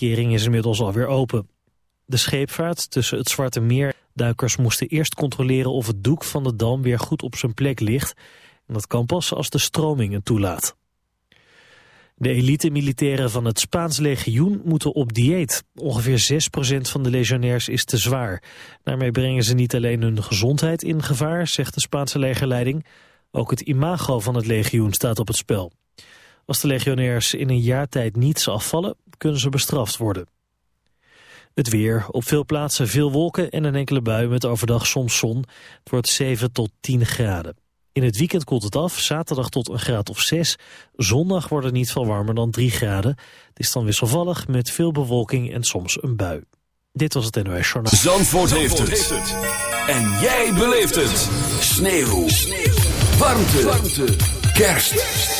verkering is inmiddels alweer open. De scheepvaart tussen het Zwarte Meer... Duikers moesten eerst controleren of het doek van de dam weer goed op zijn plek ligt. En dat kan pas als de stroming het toelaat. De elite-militairen van het Spaans legioen moeten op dieet. Ongeveer 6% van de legionairs is te zwaar. Daarmee brengen ze niet alleen hun gezondheid in gevaar, zegt de Spaanse legerleiding. Ook het imago van het legioen staat op het spel. Als de legionairs in een jaar tijd niets afvallen, kunnen ze bestraft worden. Het weer. Op veel plaatsen veel wolken en een enkele bui met overdag soms zon. Het wordt 7 tot 10 graden. In het weekend koelt het af, zaterdag tot een graad of 6. Zondag wordt het niet veel warmer dan 3 graden. Het is dan wisselvallig met veel bewolking en soms een bui. Dit was het NOS Journaal. Zandvoort, heeft, het. En jij beleeft het. Sneeuw. Warmte. Kerst.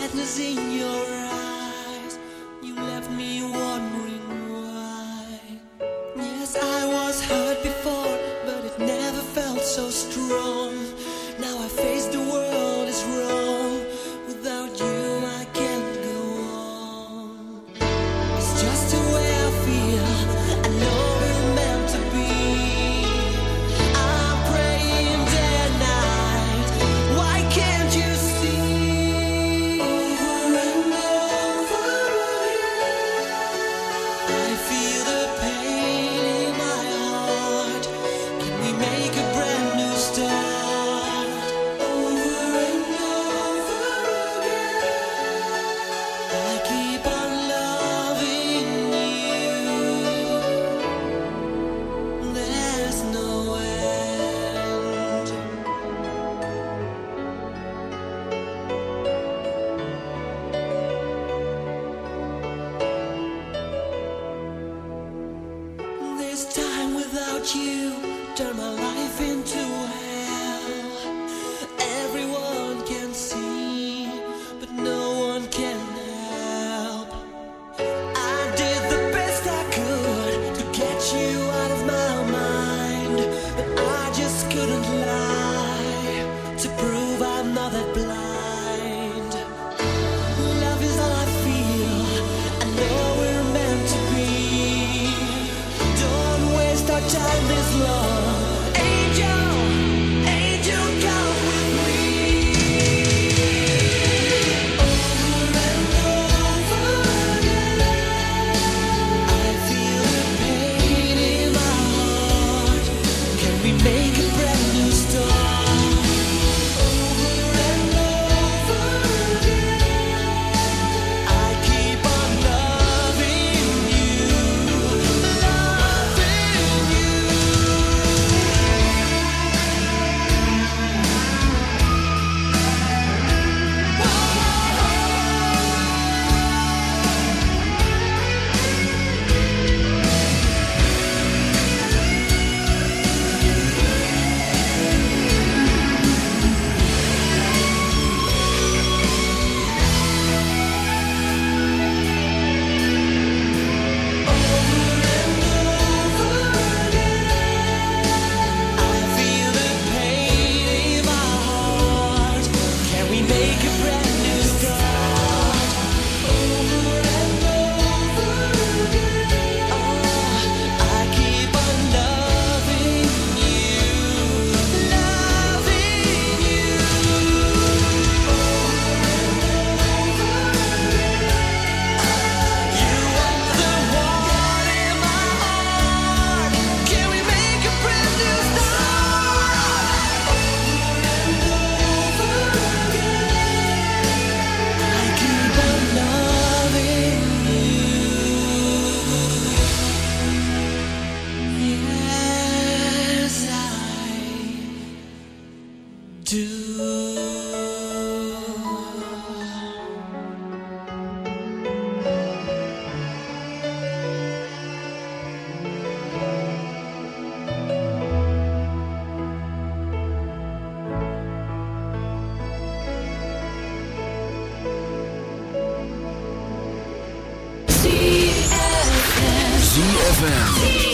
sadness in your eyes, make ZFM.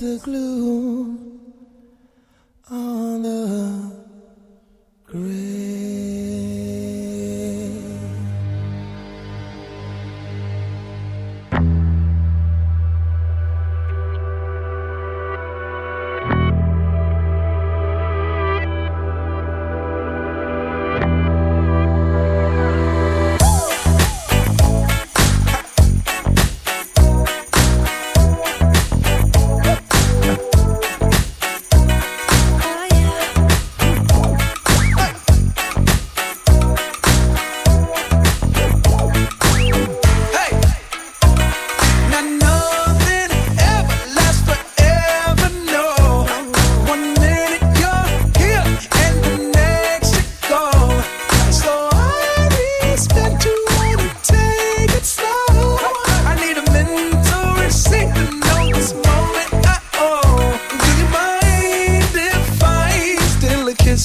the glue.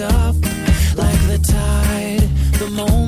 up like the tide the moment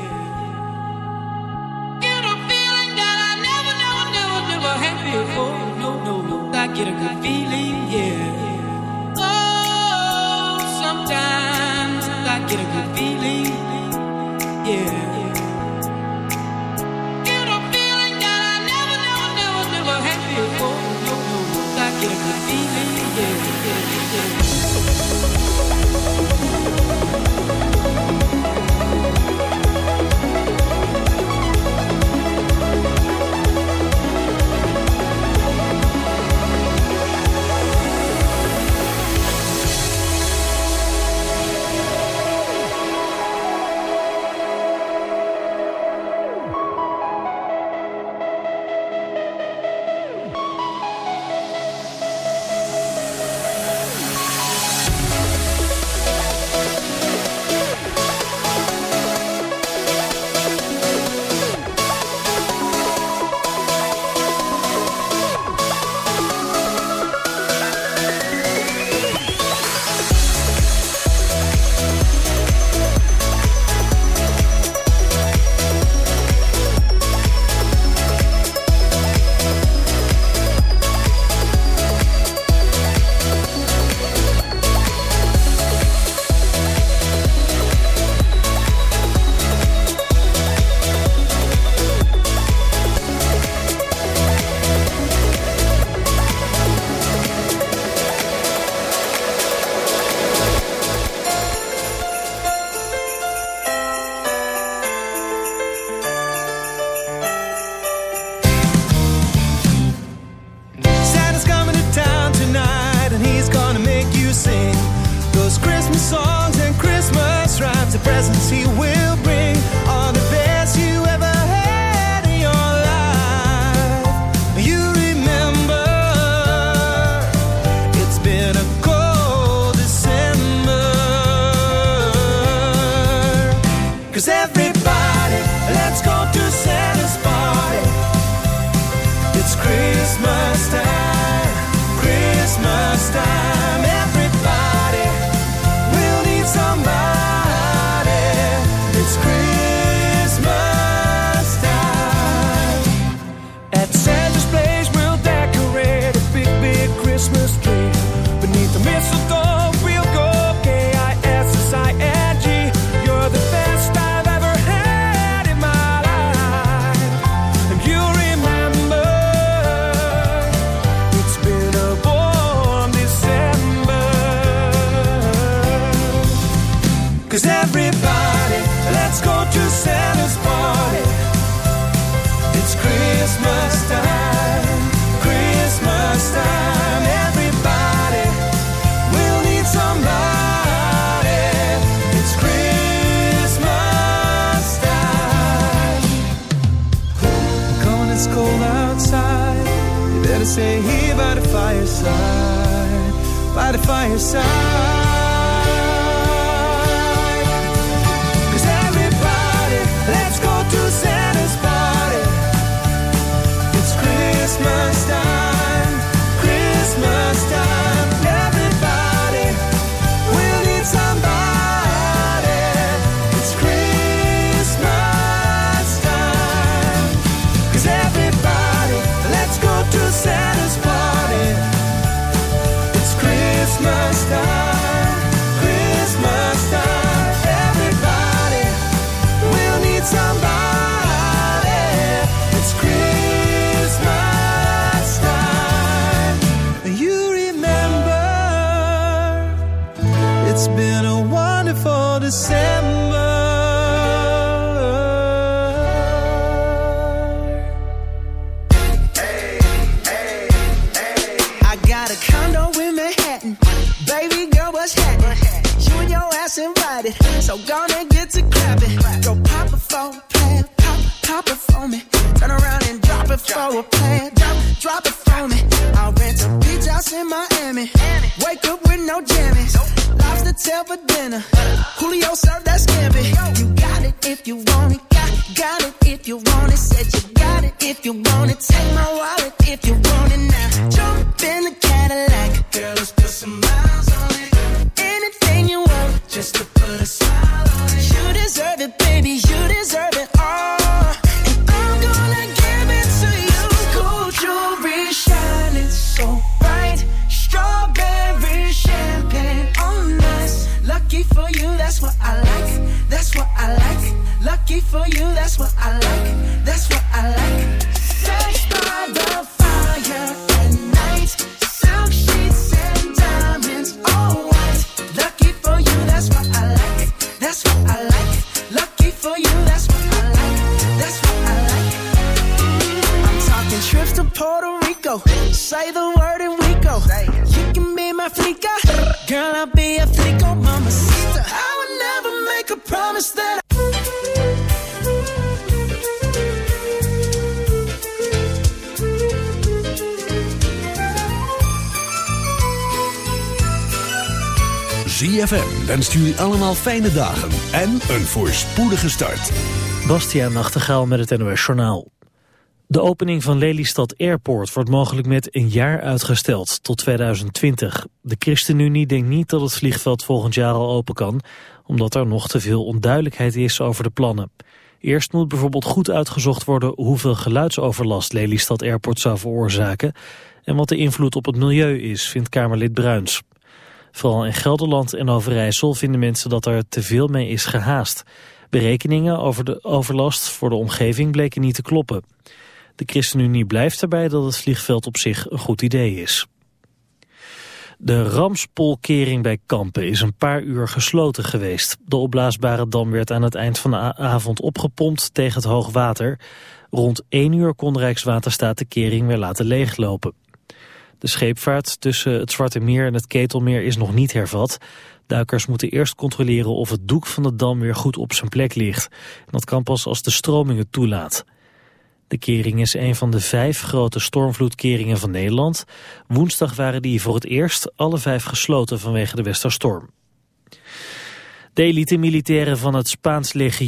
ZFM wenst jullie allemaal fijne dagen en een voorspoedige start. Bastiaan Nachtegaal met het NOS Journaal. De opening van Lelystad Airport wordt mogelijk met een jaar uitgesteld, tot 2020. De ChristenUnie denkt niet dat het vliegveld volgend jaar al open kan, omdat er nog te veel onduidelijkheid is over de plannen. Eerst moet bijvoorbeeld goed uitgezocht worden hoeveel geluidsoverlast Lelystad Airport zou veroorzaken en wat de invloed op het milieu is, vindt Kamerlid Bruins. Vooral in Gelderland en Overijssel vinden mensen dat er te veel mee is gehaast. Berekeningen over de overlast voor de omgeving bleken niet te kloppen. De ChristenUnie blijft erbij dat het vliegveld op zich een goed idee is. De Ramspolkering bij Kampen is een paar uur gesloten geweest. De opblaasbare dam werd aan het eind van de avond opgepompt tegen het hoogwater. Rond 1 uur kon Rijkswaterstaat de kering weer laten leeglopen. De scheepvaart tussen het Zwarte Meer en het Ketelmeer is nog niet hervat. Duikers moeten eerst controleren of het doek van de dam weer goed op zijn plek ligt. Dat kan pas als de stroming het toelaat. De kering is een van de vijf grote stormvloedkeringen van Nederland. Woensdag waren die voor het eerst alle vijf gesloten vanwege de Westerstorm. De elite militairen van het Spaans legioen